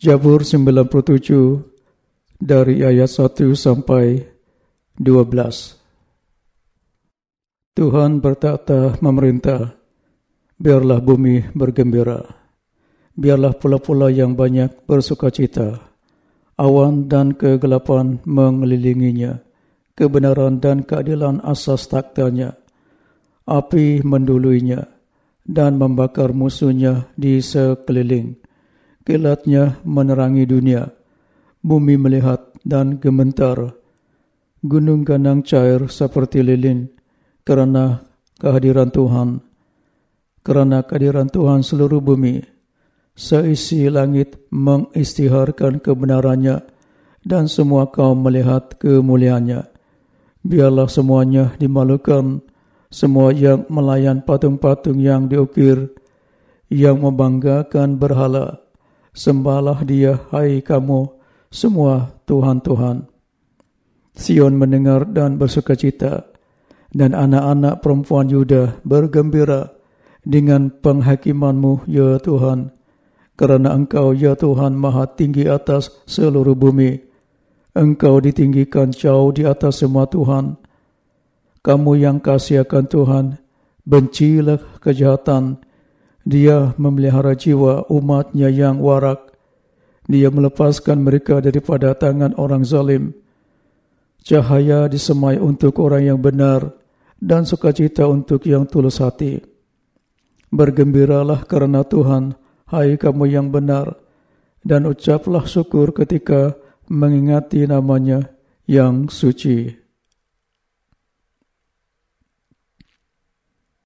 Jabur 97 dari ayat 1 sampai 12. Tuhan bertata memerintah, biarlah bumi bergembira, biarlah pula-pula yang banyak bersuka cita, awan dan kegelapan mengelilinginya, kebenaran dan keadilan asas taktanya, api menduluinya dan membakar musuhnya di sekeliling, kilatnya menerangi dunia, bumi melihat dan gementar, gunung ganang cair seperti lilin kerana kehadiran Tuhan, kerana kehadiran Tuhan seluruh bumi, seisi langit mengistiharkan kebenarannya dan semua kaum melihat kemuliaannya. Biarlah semuanya dimalukan, semua yang melayan patung-patung yang diukir, yang membanggakan berhala, Sembahlah dia, hai kamu, semua Tuhan-Tuhan. Sion mendengar dan bersuka cita, dan anak-anak perempuan Yuda bergembira dengan penghakimanmu, ya Tuhan, kerana engkau, ya Tuhan, maha tinggi atas seluruh bumi. Engkau ditinggikan jauh di atas semua Tuhan. Kamu yang kasih akan Tuhan, bencilah kejahatan, dia memelihara jiwa umatnya yang warak. Dia melepaskan mereka daripada tangan orang zalim. Cahaya disemai untuk orang yang benar dan sukacita untuk yang tulus hati. Bergembiralah kerana Tuhan, hai kamu yang benar, dan ucaplah syukur ketika mengingati namanya yang suci.